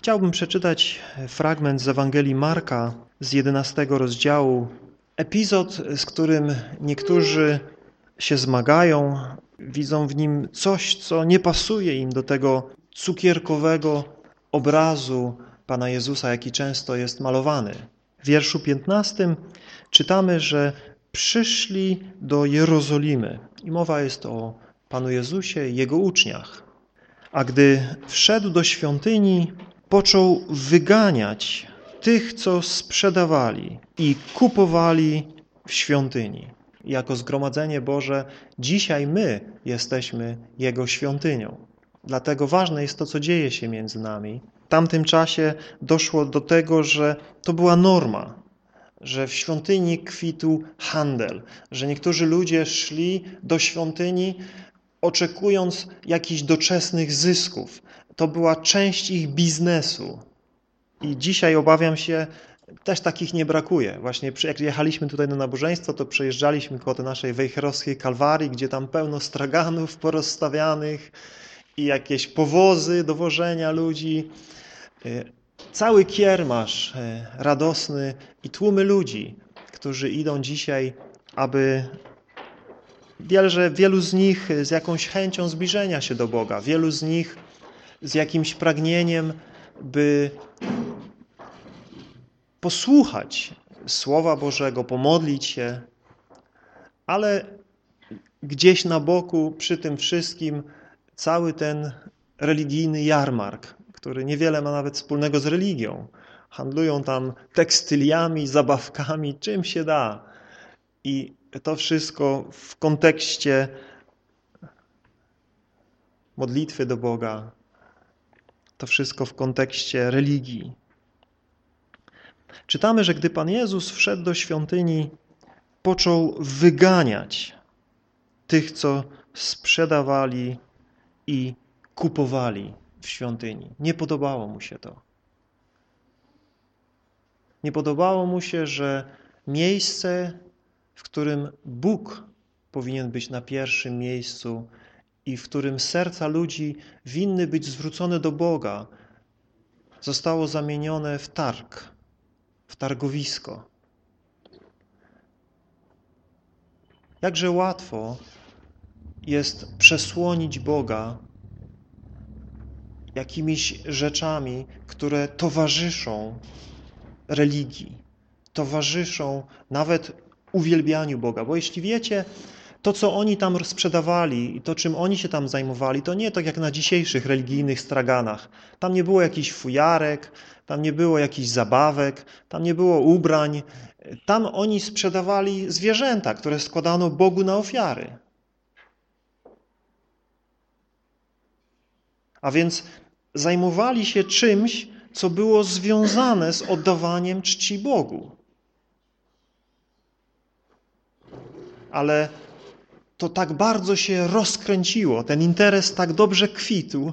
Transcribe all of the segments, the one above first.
Chciałbym przeczytać fragment z Ewangelii Marka z 11 rozdziału. Epizod, z którym niektórzy się zmagają, widzą w nim coś, co nie pasuje im do tego cukierkowego obrazu Pana Jezusa, jaki często jest malowany. W wierszu 15 czytamy, że przyszli do Jerozolimy i mowa jest o Panu Jezusie i Jego uczniach. A gdy wszedł do świątyni, począł wyganiać tych, co sprzedawali i kupowali w świątyni. Jako zgromadzenie Boże dzisiaj my jesteśmy Jego świątynią. Dlatego ważne jest to, co dzieje się między nami. W tamtym czasie doszło do tego, że to była norma, że w świątyni kwitł handel, że niektórzy ludzie szli do świątyni oczekując jakichś doczesnych zysków. To była część ich biznesu. I dzisiaj obawiam się, też takich nie brakuje. Właśnie jak jechaliśmy tutaj na nabożeństwo, to przejeżdżaliśmy koło tej naszej wejherowskiej kalwarii, gdzie tam pełno straganów porozstawianych i jakieś powozy do wożenia ludzi. E, cały kiermasz e, radosny i tłumy ludzi, którzy idą dzisiaj, aby Wiele, wielu z nich z jakąś chęcią zbliżenia się do Boga, wielu z nich z jakimś pragnieniem, by posłuchać Słowa Bożego, pomodlić się, ale gdzieś na boku przy tym wszystkim cały ten religijny jarmark, który niewiele ma nawet wspólnego z religią. Handlują tam tekstyliami, zabawkami, czym się da. I to wszystko w kontekście modlitwy do Boga, to wszystko w kontekście religii. Czytamy, że gdy Pan Jezus wszedł do świątyni, począł wyganiać tych, co sprzedawali i kupowali w świątyni. Nie podobało mu się to. Nie podobało mu się, że miejsce w którym Bóg powinien być na pierwszym miejscu i w którym serca ludzi winny być zwrócone do Boga, zostało zamienione w targ, w targowisko. Jakże łatwo jest przesłonić Boga jakimiś rzeczami, które towarzyszą religii, towarzyszą nawet uwielbianiu Boga. Bo jeśli wiecie, to co oni tam sprzedawali i to czym oni się tam zajmowali, to nie tak jak na dzisiejszych religijnych straganach. Tam nie było jakichś fujarek, tam nie było jakichś zabawek, tam nie było ubrań. Tam oni sprzedawali zwierzęta, które składano Bogu na ofiary. A więc zajmowali się czymś, co było związane z oddawaniem czci Bogu. ale to tak bardzo się rozkręciło, ten interes tak dobrze kwitł,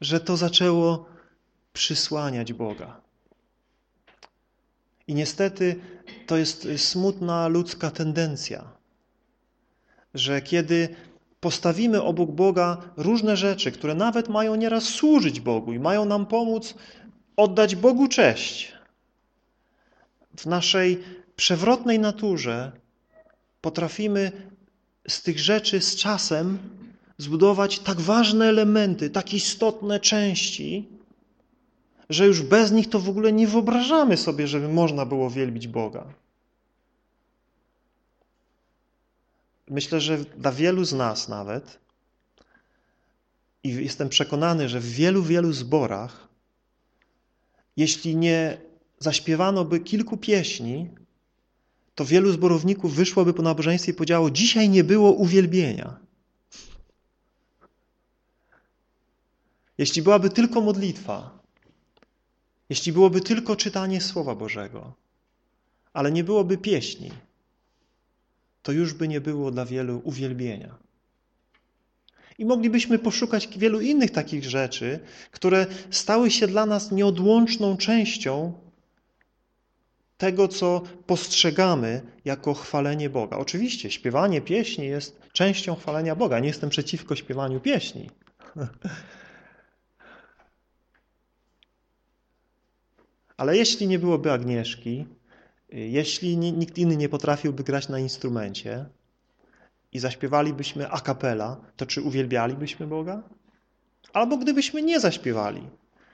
że to zaczęło przysłaniać Boga. I niestety to jest smutna ludzka tendencja, że kiedy postawimy obok Boga różne rzeczy, które nawet mają nieraz służyć Bogu i mają nam pomóc oddać Bogu cześć, w naszej przewrotnej naturze potrafimy z tych rzeczy z czasem zbudować tak ważne elementy, tak istotne części, że już bez nich to w ogóle nie wyobrażamy sobie, żeby można było wielbić Boga. Myślę, że dla wielu z nas nawet i jestem przekonany, że w wielu, wielu zborach jeśli nie zaśpiewano by kilku pieśni, to wielu zborowników wyszłoby po nabożeństwie i powiedziało, dzisiaj nie było uwielbienia. Jeśli byłaby tylko modlitwa, jeśli byłoby tylko czytanie Słowa Bożego, ale nie byłoby pieśni, to już by nie było dla wielu uwielbienia. I moglibyśmy poszukać wielu innych takich rzeczy, które stały się dla nas nieodłączną częścią tego, co postrzegamy jako chwalenie Boga. Oczywiście śpiewanie pieśni jest częścią chwalenia Boga. Nie jestem przeciwko śpiewaniu pieśni. Ale jeśli nie byłoby Agnieszki, jeśli nikt inny nie potrafiłby grać na instrumencie i zaśpiewalibyśmy a cappella, to czy uwielbialibyśmy Boga? Albo gdybyśmy nie zaśpiewali,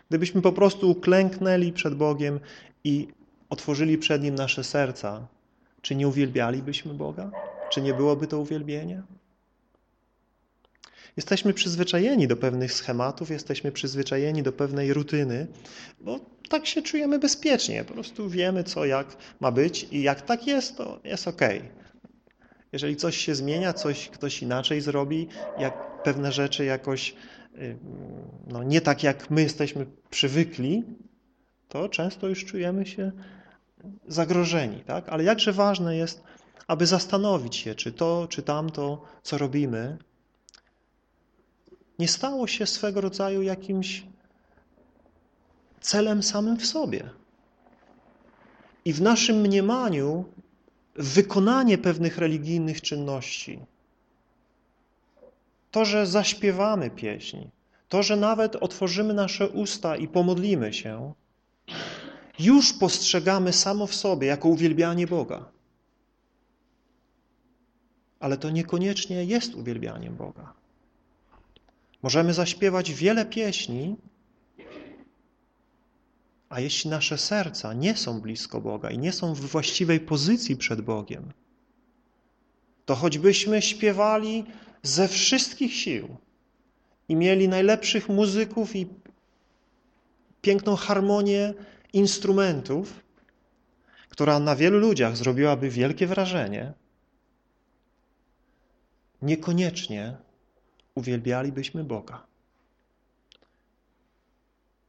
gdybyśmy po prostu uklęknęli przed Bogiem i otworzyli przed Nim nasze serca, czy nie uwielbialibyśmy Boga? Czy nie byłoby to uwielbienie? Jesteśmy przyzwyczajeni do pewnych schematów, jesteśmy przyzwyczajeni do pewnej rutyny, bo tak się czujemy bezpiecznie. Po prostu wiemy, co jak ma być i jak tak jest, to jest ok. Jeżeli coś się zmienia, coś ktoś inaczej zrobi, jak pewne rzeczy jakoś no, nie tak, jak my jesteśmy przywykli, to często już czujemy się zagrożeni. Tak? Ale jakże ważne jest, aby zastanowić się, czy to, czy tamto, co robimy, nie stało się swego rodzaju jakimś celem samym w sobie. I w naszym mniemaniu wykonanie pewnych religijnych czynności, to, że zaśpiewamy pieśń, to, że nawet otworzymy nasze usta i pomodlimy się, już postrzegamy samo w sobie jako uwielbianie Boga. Ale to niekoniecznie jest uwielbianiem Boga. Możemy zaśpiewać wiele pieśni, a jeśli nasze serca nie są blisko Boga i nie są w właściwej pozycji przed Bogiem, to choćbyśmy śpiewali ze wszystkich sił i mieli najlepszych muzyków i piękną harmonię instrumentów, która na wielu ludziach zrobiłaby wielkie wrażenie, niekoniecznie uwielbialibyśmy Boga.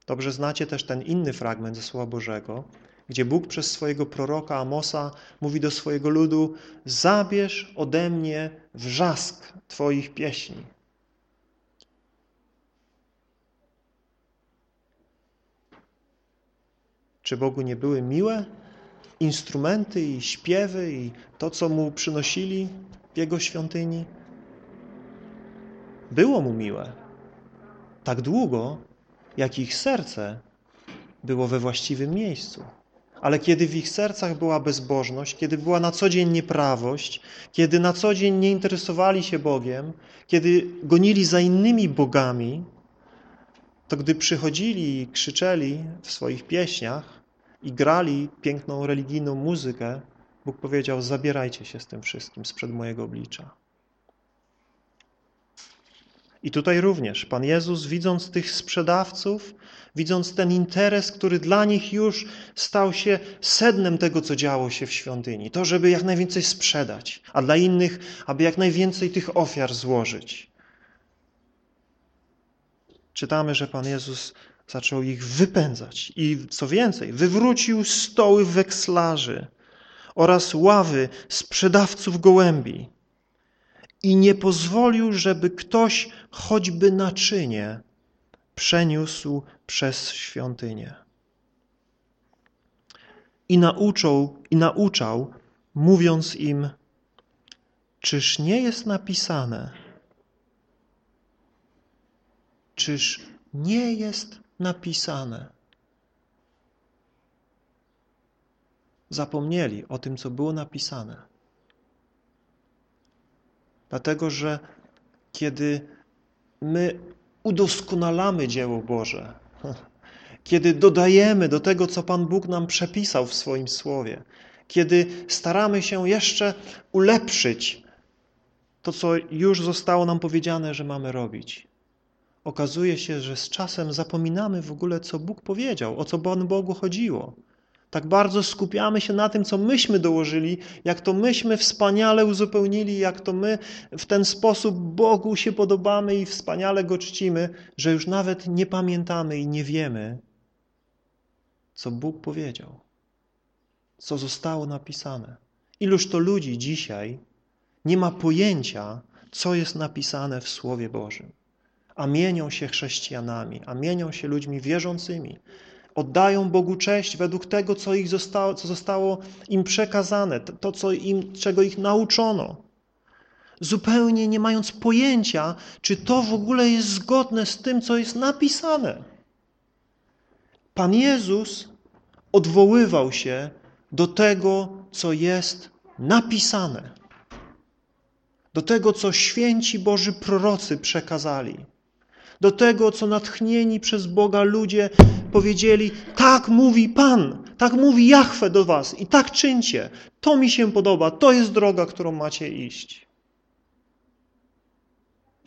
Dobrze znacie też ten inny fragment ze Słowa Bożego, gdzie Bóg przez swojego proroka Amosa mówi do swojego ludu zabierz ode mnie wrzask Twoich pieśni. Czy Bogu nie były miłe instrumenty i śpiewy i to, co Mu przynosili w Jego świątyni? Było Mu miłe. Tak długo, jak ich serce było we właściwym miejscu. Ale kiedy w ich sercach była bezbożność, kiedy była na co dzień nieprawość, kiedy na co dzień nie interesowali się Bogiem, kiedy gonili za innymi bogami, to gdy przychodzili i krzyczeli w swoich pieśniach i grali piękną religijną muzykę, Bóg powiedział, zabierajcie się z tym wszystkim sprzed mojego oblicza. I tutaj również Pan Jezus, widząc tych sprzedawców, widząc ten interes, który dla nich już stał się sednem tego, co działo się w świątyni, to, żeby jak najwięcej sprzedać, a dla innych, aby jak najwięcej tych ofiar złożyć. Czytamy, że Pan Jezus zaczął ich wypędzać i co więcej, wywrócił stoły wekslarzy oraz ławy sprzedawców gołębi i nie pozwolił, żeby ktoś choćby naczynie przeniósł przez świątynię. I nauczał, i nauczał, mówiąc im, czyż nie jest napisane, czyż nie jest napisane. Zapomnieli o tym, co było napisane. Dlatego, że kiedy my udoskonalamy dzieło Boże, kiedy dodajemy do tego, co Pan Bóg nam przepisał w swoim Słowie, kiedy staramy się jeszcze ulepszyć to, co już zostało nam powiedziane, że mamy robić, okazuje się, że z czasem zapominamy w ogóle, co Bóg powiedział, o co Pan Bogu chodziło. Tak bardzo skupiamy się na tym, co myśmy dołożyli, jak to myśmy wspaniale uzupełnili, jak to my w ten sposób Bogu się podobamy i wspaniale Go czcimy, że już nawet nie pamiętamy i nie wiemy, co Bóg powiedział, co zostało napisane. Iluż to ludzi dzisiaj nie ma pojęcia, co jest napisane w Słowie Bożym, a mienią się chrześcijanami, a mienią się ludźmi wierzącymi, oddają Bogu cześć według tego, co, ich zostało, co zostało im przekazane, to, co im, czego ich nauczono. Zupełnie nie mając pojęcia, czy to w ogóle jest zgodne z tym, co jest napisane. Pan Jezus odwoływał się do tego, co jest napisane, do tego, co święci Boży prorocy przekazali, do tego, co natchnieni przez Boga ludzie powiedzieli, tak mówi Pan, tak mówi Jahwe do was i tak czyńcie. To mi się podoba, to jest droga, którą macie iść.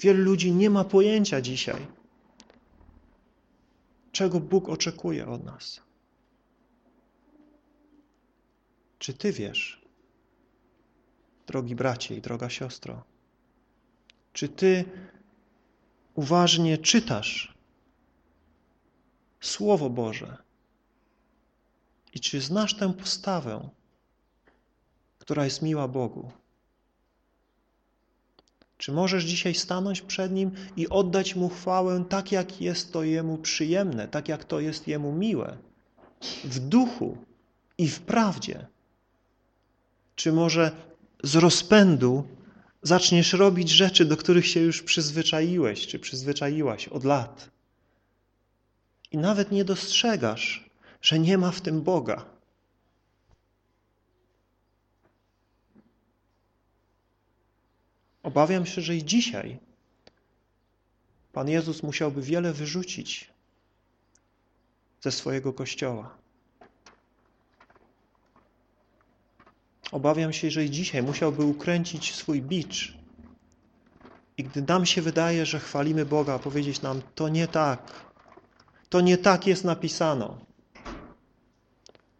Wielu ludzi nie ma pojęcia dzisiaj, czego Bóg oczekuje od nas. Czy Ty wiesz, drogi bracie i droga siostro? Czy Ty uważnie czytasz Słowo Boże? I czy znasz tę postawę, która jest miła Bogu? Czy możesz dzisiaj stanąć przed Nim i oddać Mu chwałę tak, jak jest to Jemu przyjemne, tak, jak to jest Jemu miłe, w duchu i w prawdzie? Czy może z rozpędu zaczniesz robić rzeczy, do których się już przyzwyczaiłeś, czy przyzwyczaiłaś od lat? I nawet nie dostrzegasz, że nie ma w tym Boga. Obawiam się, że i dzisiaj Pan Jezus musiałby wiele wyrzucić ze swojego Kościoła. Obawiam się, że i dzisiaj musiałby ukręcić swój bicz. I gdy nam się wydaje, że chwalimy Boga, powiedzieć nam, to nie tak. To nie tak jest napisano.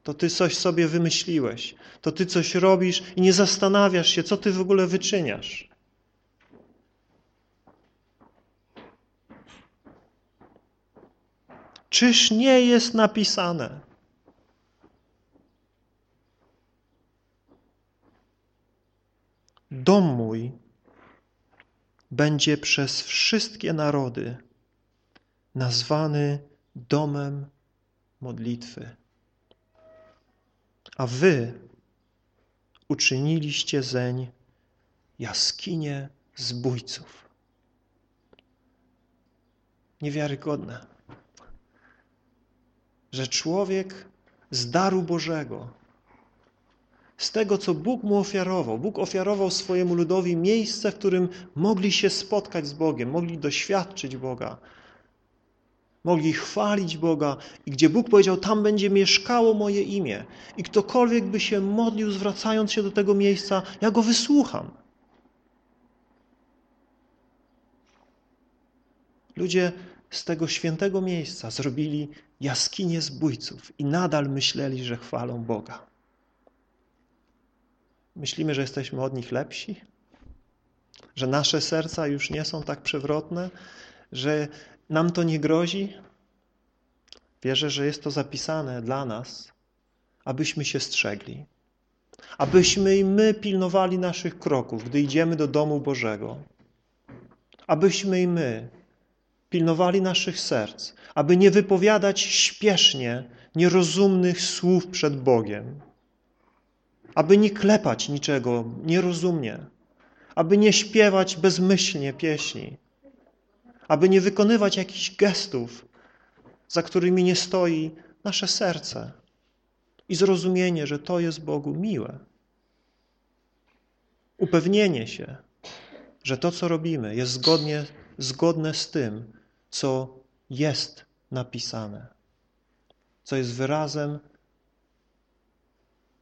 To ty coś sobie wymyśliłeś. To ty coś robisz i nie zastanawiasz się, co ty w ogóle wyczyniasz. Czyż nie jest napisane? Dom mój będzie przez wszystkie narody nazwany domem modlitwy. A wy uczyniliście zeń jaskinie zbójców. Niewiarygodne że człowiek z daru Bożego, z tego, co Bóg mu ofiarował, Bóg ofiarował swojemu ludowi miejsce, w którym mogli się spotkać z Bogiem, mogli doświadczyć Boga, mogli chwalić Boga i gdzie Bóg powiedział, tam będzie mieszkało moje imię i ktokolwiek by się modlił, zwracając się do tego miejsca, ja go wysłucham. Ludzie z tego świętego miejsca zrobili jaskinie zbójców i nadal myśleli, że chwalą Boga. Myślimy, że jesteśmy od nich lepsi? Że nasze serca już nie są tak przewrotne? Że nam to nie grozi? Wierzę, że jest to zapisane dla nas, abyśmy się strzegli. Abyśmy i my pilnowali naszych kroków, gdy idziemy do domu Bożego. Abyśmy i my pilnowali naszych serc, aby nie wypowiadać śpiesznie nierozumnych słów przed Bogiem, aby nie klepać niczego nierozumnie, aby nie śpiewać bezmyślnie pieśni, aby nie wykonywać jakichś gestów, za którymi nie stoi nasze serce i zrozumienie, że to jest Bogu miłe. Upewnienie się, że to, co robimy, jest zgodnie, zgodne z tym, co jest napisane, co jest wyrazem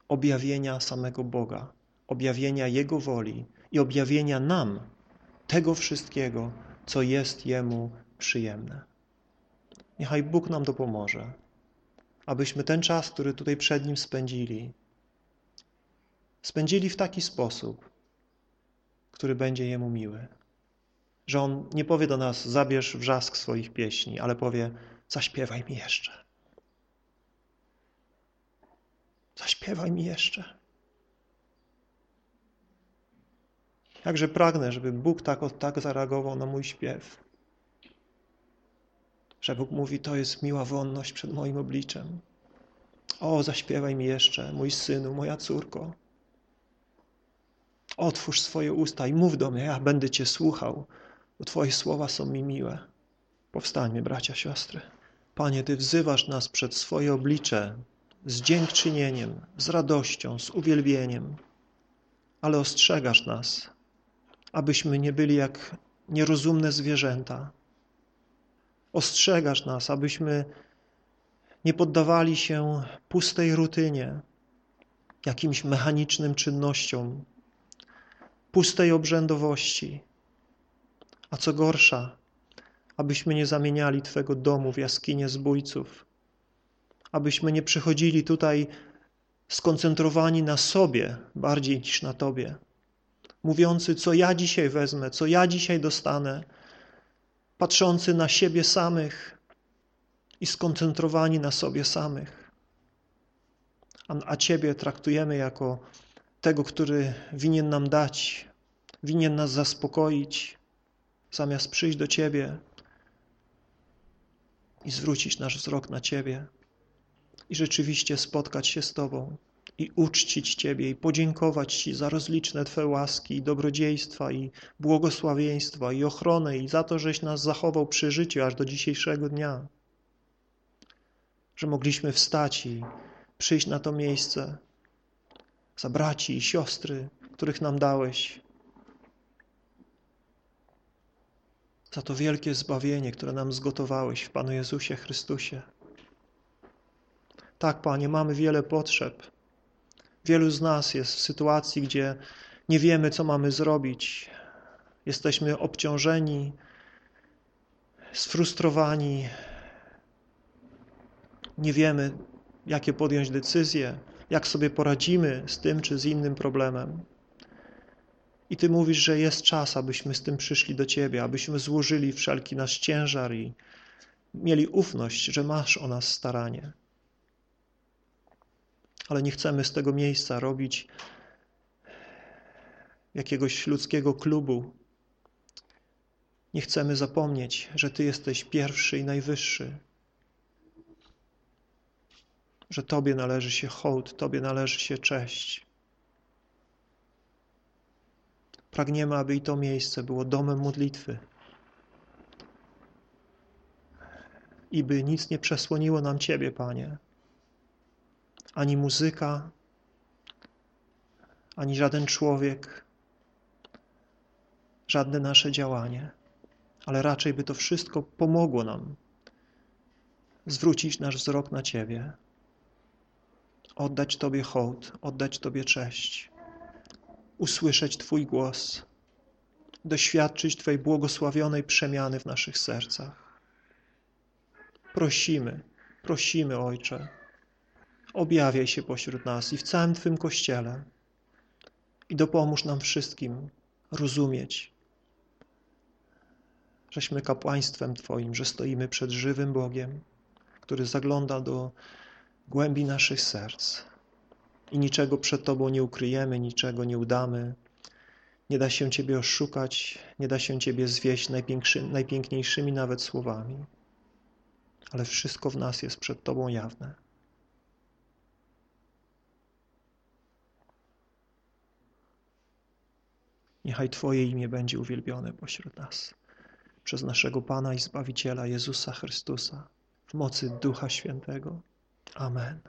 objawienia samego Boga, objawienia Jego woli i objawienia nam tego wszystkiego, co jest Jemu przyjemne. Niechaj Bóg nam dopomoże, abyśmy ten czas, który tutaj przed Nim spędzili, spędzili w taki sposób, który będzie Jemu miły. Że On nie powie do nas, zabierz wrzask swoich pieśni, ale powie, zaśpiewaj mi jeszcze. Zaśpiewaj mi jeszcze. Jakże pragnę, żeby Bóg tak, tak zareagował na mój śpiew. Że Bóg mówi, to jest miła wonność przed moim obliczem. O, zaśpiewaj mi jeszcze, mój synu, moja córko. Otwórz swoje usta i mów do mnie, ja będę Cię słuchał bo Twoje słowa są mi miłe. Powstańmy, bracia, siostry. Panie, Ty wzywasz nas przed swoje oblicze z dziękczynieniem, z radością, z uwielbieniem, ale ostrzegasz nas, abyśmy nie byli jak nierozumne zwierzęta. Ostrzegasz nas, abyśmy nie poddawali się pustej rutynie, jakimś mechanicznym czynnościom, pustej obrzędowości, a co gorsza, abyśmy nie zamieniali Twego domu w jaskinię zbójców, abyśmy nie przychodzili tutaj skoncentrowani na sobie bardziej niż na Tobie, mówiący, co ja dzisiaj wezmę, co ja dzisiaj dostanę, patrzący na siebie samych i skoncentrowani na sobie samych. A, a Ciebie traktujemy jako tego, który winien nam dać, winien nas zaspokoić, zamiast przyjść do Ciebie i zwrócić nasz wzrok na Ciebie i rzeczywiście spotkać się z Tobą i uczcić Ciebie i podziękować Ci za rozliczne Twe łaski i dobrodziejstwa i błogosławieństwa i ochronę i za to, żeś nas zachował przy życiu aż do dzisiejszego dnia. Że mogliśmy wstać i przyjść na to miejsce za braci i siostry, których nam dałeś, za to wielkie zbawienie, które nam zgotowałeś w Panu Jezusie Chrystusie. Tak, Panie, mamy wiele potrzeb. Wielu z nas jest w sytuacji, gdzie nie wiemy, co mamy zrobić. Jesteśmy obciążeni, sfrustrowani. Nie wiemy, jakie podjąć decyzje, jak sobie poradzimy z tym czy z innym problemem. I Ty mówisz, że jest czas, abyśmy z tym przyszli do Ciebie, abyśmy złożyli wszelki nasz ciężar i mieli ufność, że masz o nas staranie. Ale nie chcemy z tego miejsca robić jakiegoś ludzkiego klubu. Nie chcemy zapomnieć, że Ty jesteś pierwszy i najwyższy, że Tobie należy się hołd, Tobie należy się cześć. Pragniemy, aby i to miejsce było domem modlitwy. I by nic nie przesłoniło nam Ciebie, Panie. Ani muzyka, ani żaden człowiek, żadne nasze działanie, ale raczej by to wszystko pomogło nam zwrócić nasz wzrok na Ciebie, oddać Tobie hołd, oddać Tobie cześć usłyszeć Twój głos, doświadczyć Twojej błogosławionej przemiany w naszych sercach. Prosimy, prosimy, Ojcze, objawiaj się pośród nas i w całym Twym Kościele i dopomóż nam wszystkim rozumieć, żeśmy kapłaństwem Twoim, że stoimy przed żywym Bogiem, który zagląda do głębi naszych serc i niczego przed Tobą nie ukryjemy, niczego nie udamy. Nie da się Ciebie oszukać, nie da się Ciebie zwieść najpiękniejszymi nawet słowami, ale wszystko w nas jest przed Tobą jawne. Niechaj Twoje imię będzie uwielbione pośród nas przez naszego Pana i Zbawiciela Jezusa Chrystusa w mocy Ducha Świętego. Amen.